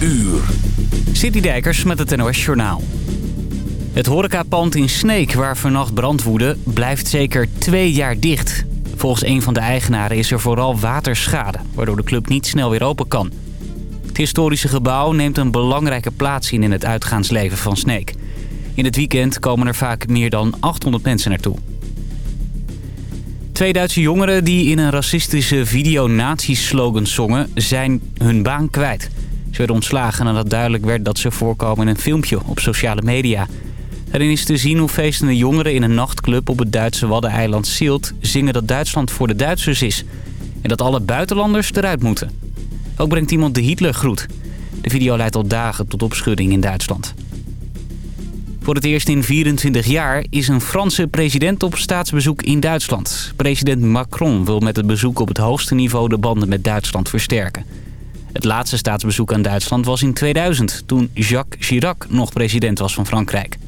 uur. Citydijkers met het NOS Journaal. Het horecapand in Sneek, waar vannacht brand woedde, blijft zeker twee jaar dicht. Volgens een van de eigenaren is er vooral waterschade, waardoor de club niet snel weer open kan. Het historische gebouw neemt een belangrijke plaats in in het uitgaansleven van Sneek. In het weekend komen er vaak meer dan 800 mensen naartoe. Twee Duitse jongeren die in een racistische video nazi-slogans zongen... zijn hun baan kwijt. Ze werden ontslagen nadat duidelijk werd dat ze voorkomen in een filmpje op sociale media. Daarin is te zien hoe feestende jongeren in een nachtclub op het Duitse waddeneiland Silt... zingen dat Duitsland voor de Duitsers is. En dat alle buitenlanders eruit moeten. Ook brengt iemand de Hitlergroet. De video leidt al dagen tot opschudding in Duitsland. Voor het eerst in 24 jaar is een Franse president op staatsbezoek in Duitsland. President Macron wil met het bezoek op het hoogste niveau de banden met Duitsland versterken. Het laatste staatsbezoek aan Duitsland was in 2000, toen Jacques Chirac nog president was van Frankrijk.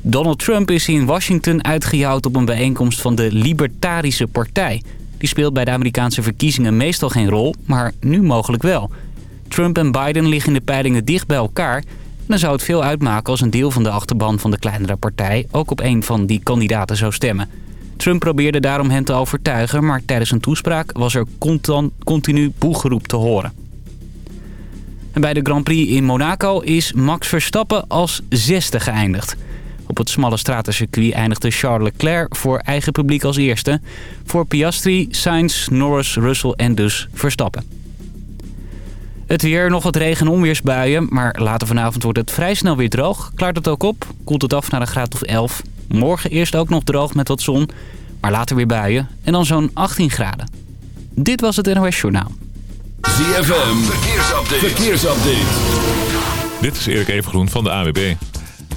Donald Trump is in Washington uitgejouwd op een bijeenkomst van de Libertarische Partij. Die speelt bij de Amerikaanse verkiezingen meestal geen rol, maar nu mogelijk wel. Trump en Biden liggen in de peilingen dicht bij elkaar dan zou het veel uitmaken als een deel van de achterban van de kleinere partij... ook op een van die kandidaten zou stemmen. Trump probeerde daarom hen te overtuigen... maar tijdens een toespraak was er continu boegeroep te horen. En bij de Grand Prix in Monaco is Max Verstappen als zesde geëindigd. Op het smalle stratencircuit eindigde Charles Leclerc voor eigen publiek als eerste. Voor Piastri, Sainz, Norris, Russell en dus Verstappen. Het weer, nog wat regen- en onweersbuien. Maar later vanavond wordt het vrij snel weer droog. Klaart het ook op. Koelt het af naar een graad of 11. Morgen eerst ook nog droog met wat zon. Maar later weer buien. En dan zo'n 18 graden. Dit was het NOS Journaal. ZFM, verkeersupdate. verkeersupdate. Dit is Erik Evengroen van de AWB.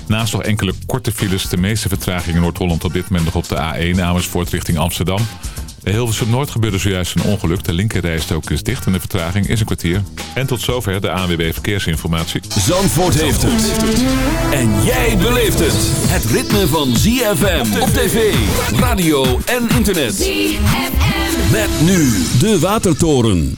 Naast nog enkele korte files, de meeste vertragingen in Noord-Holland op dit moment nog op de A1 Amersfoort richting Amsterdam. Hilversum Noord gebeurde zojuist een ongeluk. De linkerrijstrook is dicht en de vertraging is een kwartier. En tot zover de ANWB Verkeersinformatie. Zandvoort heeft het. En jij beleeft het. Het ritme van ZFM op tv, radio en internet. ZFM. Met nu de Watertoren.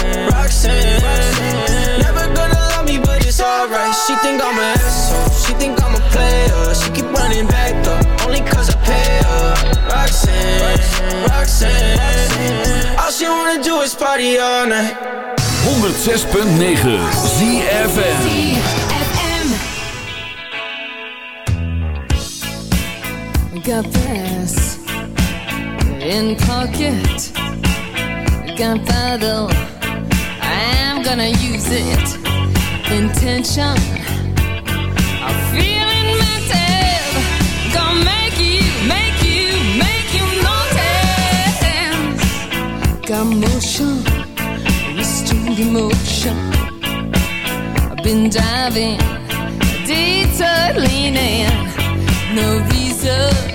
alright. She think I'm an asshole. She think I'm a player. She keep running back though, only cause I pay her. Roxanne, Roxanne. All she wanna do is party all night. 106.9 ZFN Got this in pocket. Gunpowder, I'm gonna use it. Intention, I'm feeling mental. Gonna make you, make you, make you notice. Got motion, restrained emotion. I've been diving, detour no reason.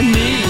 and me.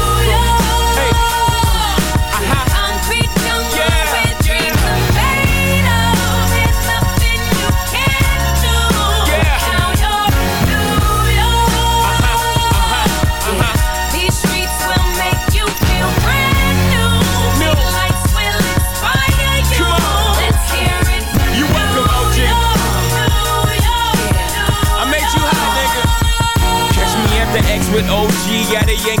With OG at a Yankee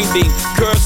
is blinding.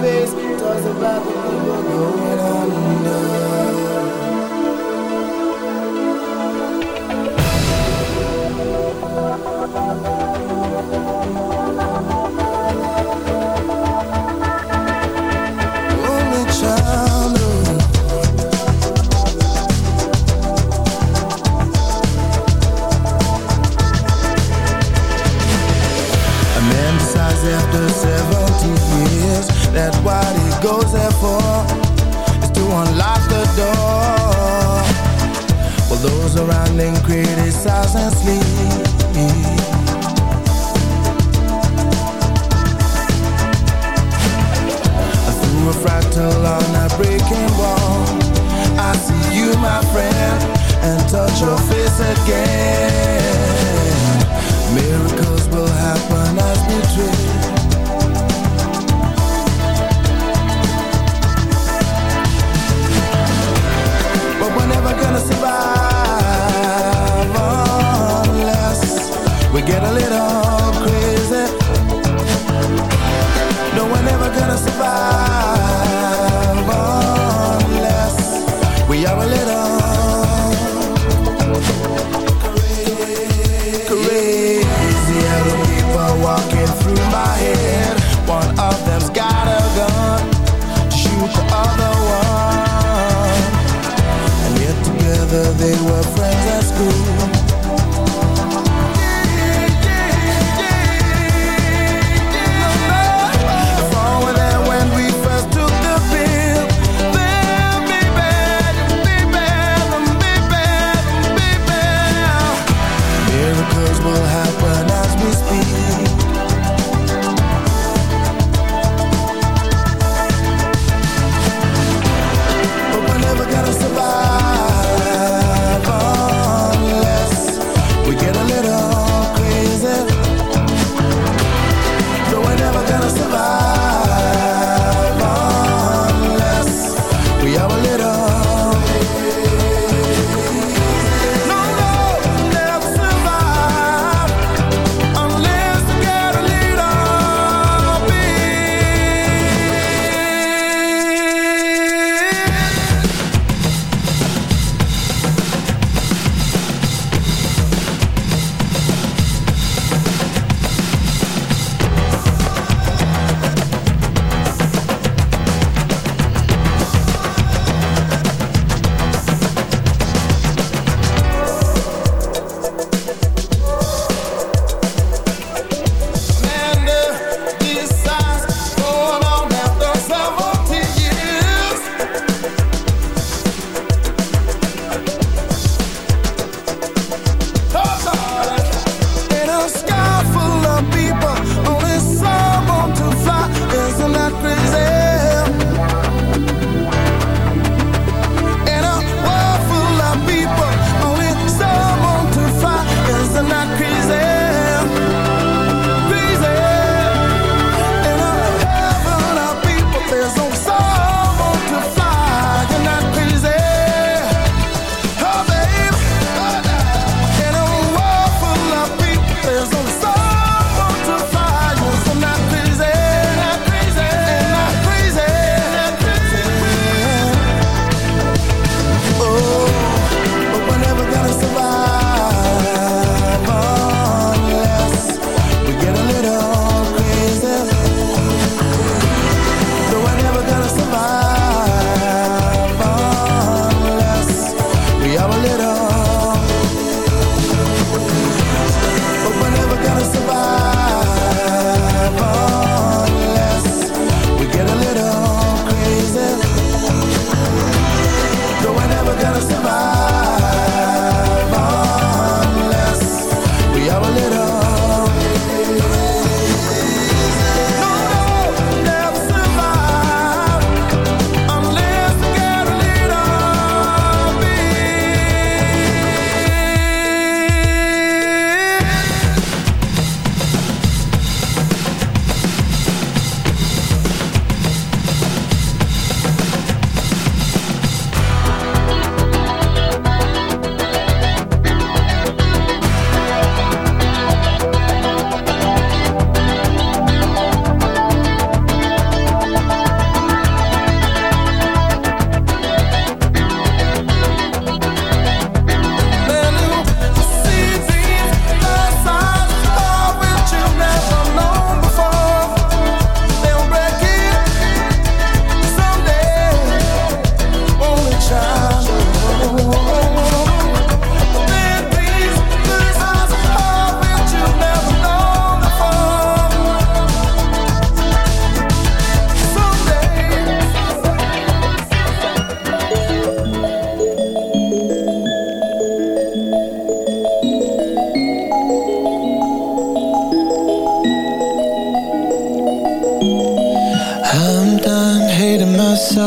face. Does the Bible go?